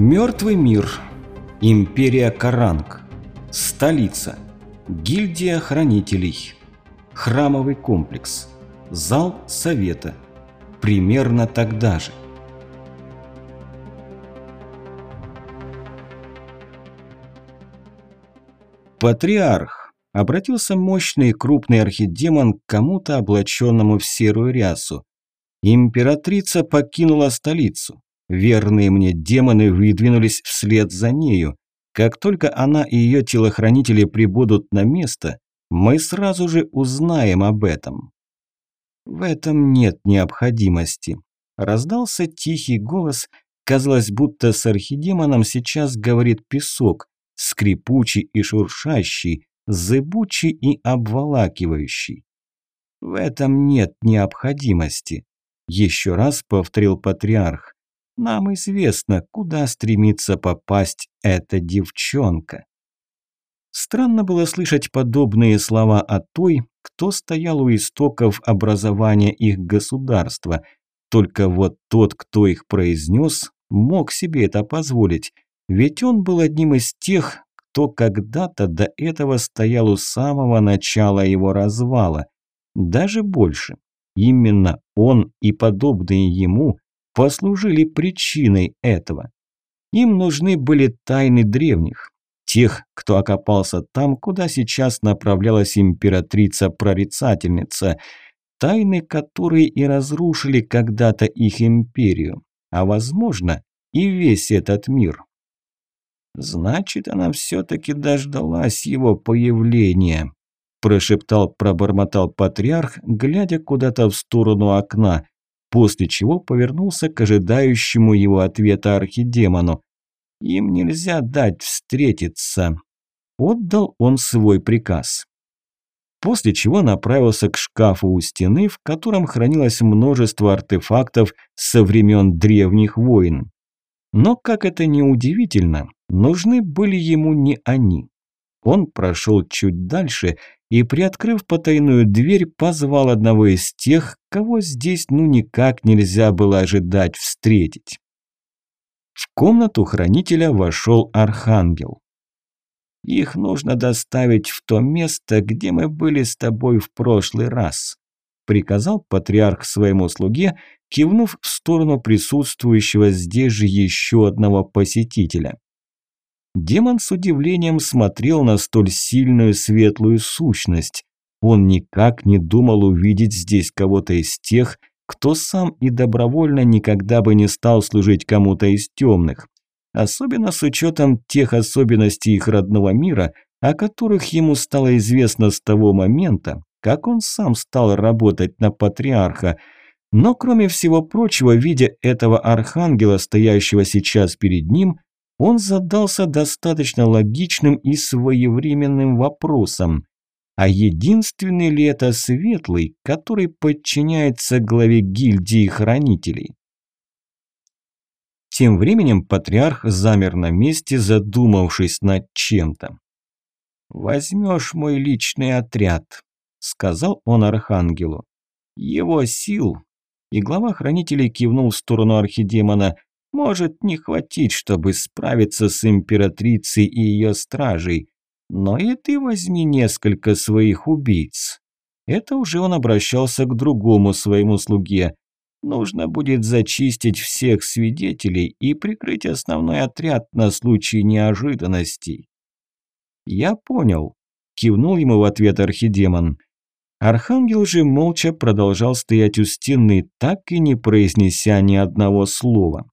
Мертвый мир. Империя Каранг. Столица. Гильдия хранителей. Храмовый комплекс. Зал совета. Примерно тогда же. Патриарх. Обратился мощный и крупный архидемон к кому-то облаченному в серую рясу. Императрица покинула столицу. Верные мне демоны выдвинулись вслед за нею. Как только она и ее телохранители прибудут на место, мы сразу же узнаем об этом. В этом нет необходимости. Раздался тихий голос, казалось, будто с архидемоном сейчас говорит песок, скрипучий и шуршащий, зыбучий и обволакивающий. В этом нет необходимости. Еще раз повторил патриарх. Нам известно, куда стремится попасть эта девчонка. Странно было слышать подобные слова о той, кто стоял у истоков образования их государства. Только вот тот, кто их произнес, мог себе это позволить, ведь он был одним из тех, кто когда-то до этого стоял у самого начала его развала. Даже больше. Именно он и подобные ему послужили причиной этого. Им нужны были тайны древних, тех, кто окопался там, куда сейчас направлялась императрица-прорицательница, тайны, которые и разрушили когда-то их империю, а возможно и весь этот мир. Значит, она все-таки дождалась его появления, прошептал, пробормотал патриарх, глядя куда-то в сторону окна, после чего повернулся к ожидающему его ответа архидемону. «Им нельзя дать встретиться», – отдал он свой приказ. После чего направился к шкафу у стены, в котором хранилось множество артефактов со времен древних войн. Но, как это ни удивительно, нужны были ему не они. Он прошел чуть дальше и, приоткрыв потайную дверь, позвал одного из тех, кого здесь ну никак нельзя было ожидать встретить. В комнату хранителя вошел архангел. «Их нужно доставить в то место, где мы были с тобой в прошлый раз», приказал патриарх своему слуге, кивнув в сторону присутствующего здесь же еще одного посетителя. Демон с удивлением смотрел на столь сильную светлую сущность. Он никак не думал увидеть здесь кого-то из тех, кто сам и добровольно никогда бы не стал служить кому-то из темных. Особенно с учетом тех особенностей их родного мира, о которых ему стало известно с того момента, как он сам стал работать на патриарха. Но кроме всего прочего, видя этого архангела, стоящего сейчас перед ним, он задался достаточно логичным и своевременным вопросом. А единственный ли это светлый, который подчиняется главе гильдии хранителей? Тем временем патриарх замер на месте, задумавшись над чем-то. «Возьмешь мой личный отряд», – сказал он архангелу. «Его сил». И глава хранителей кивнул в сторону архидемона – может не хватить, чтобы справиться с императрицей и ее стражей. Но и ты возьми несколько своих убийц. Это уже он обращался к другому своему слуге. Нужно будет зачистить всех свидетелей и прикрыть основной отряд на случай неожиданностей. Я понял, кивнул ему в ответ архидемон. Архангел же молча продолжал стоять у стены, так и не произнеся ни одного слова.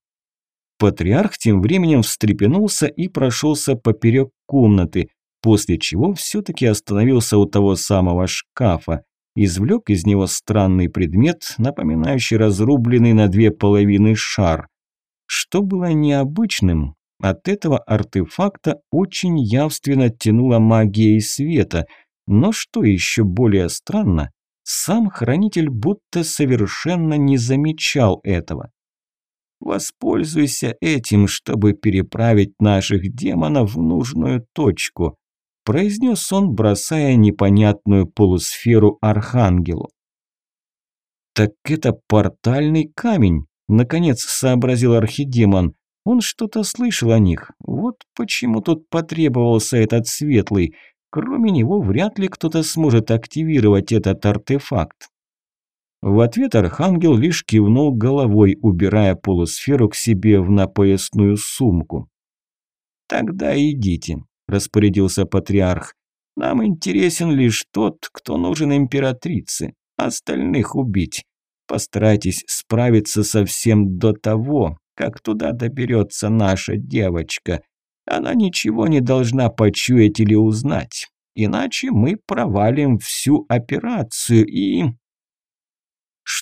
Патриарх тем временем встрепенулся и прошелся поперек комнаты, после чего все-таки остановился у того самого шкафа, извлек из него странный предмет, напоминающий разрубленный на две половины шар. Что было необычным, от этого артефакта очень явственно тянуло магией света, но что еще более странно, сам хранитель будто совершенно не замечал этого. Воспользуйся этим, чтобы переправить наших демонов в нужную точку», произнес он, бросая непонятную полусферу архангелу. «Так это портальный камень», – наконец сообразил архидемон. Он что-то слышал о них. Вот почему тут потребовался этот светлый. Кроме него вряд ли кто-то сможет активировать этот артефакт. В ответ Архангел лишь кивнул головой, убирая полусферу к себе в напоясную сумку. «Тогда идите», – распорядился патриарх. «Нам интересен лишь тот, кто нужен императрице. Остальных убить. Постарайтесь справиться совсем до того, как туда доберется наша девочка. Она ничего не должна почуять или узнать. Иначе мы провалим всю операцию и...»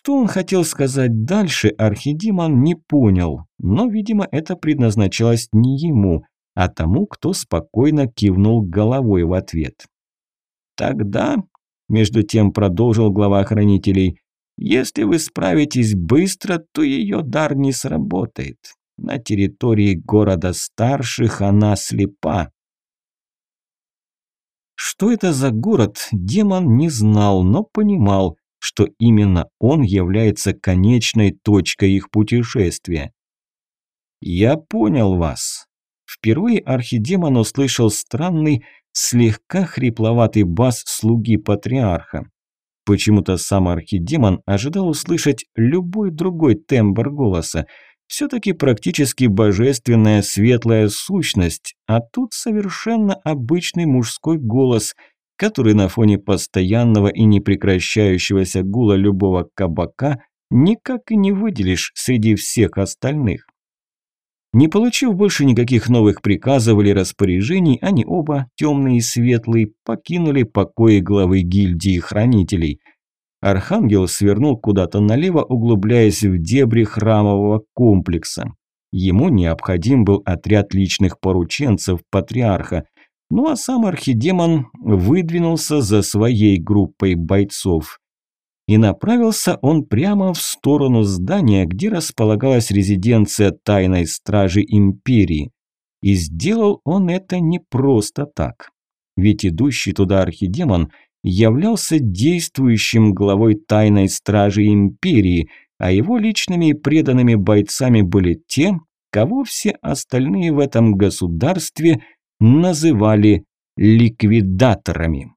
Что он хотел сказать дальше, Архидимон не понял, но, видимо, это предназначалось не ему, а тому, кто спокойно кивнул головой в ответ. «Тогда», – между тем продолжил глава хранителей, – «если вы справитесь быстро, то ее дар не сработает. На территории города старших она слепа». Что это за город, демон не знал, но понимал – что именно он является конечной точкой их путешествия. «Я понял вас». Впервые архидемон услышал странный, слегка хрипловатый бас слуги патриарха. Почему-то сам архидемон ожидал услышать любой другой тембр голоса. Все-таки практически божественная светлая сущность, а тут совершенно обычный мужской голос – который на фоне постоянного и непрекращающегося гула любого кабака никак и не выделишь среди всех остальных. Не получив больше никаких новых приказов или распоряжений, они оба, темный и светлый, покинули покои главы гильдии хранителей. Архангел свернул куда-то налево, углубляясь в дебри храмового комплекса. Ему необходим был отряд личных порученцев патриарха, ну а сам архидемон выдвинулся за своей группой бойцов. И направился он прямо в сторону здания, где располагалась резиденция тайной стражи империи. И сделал он это не просто так. Ведь идущий туда архидемон являлся действующим главой тайной стражи империи, а его личными и преданными бойцами были те, кого все остальные в этом государстве – называли ликвидаторами.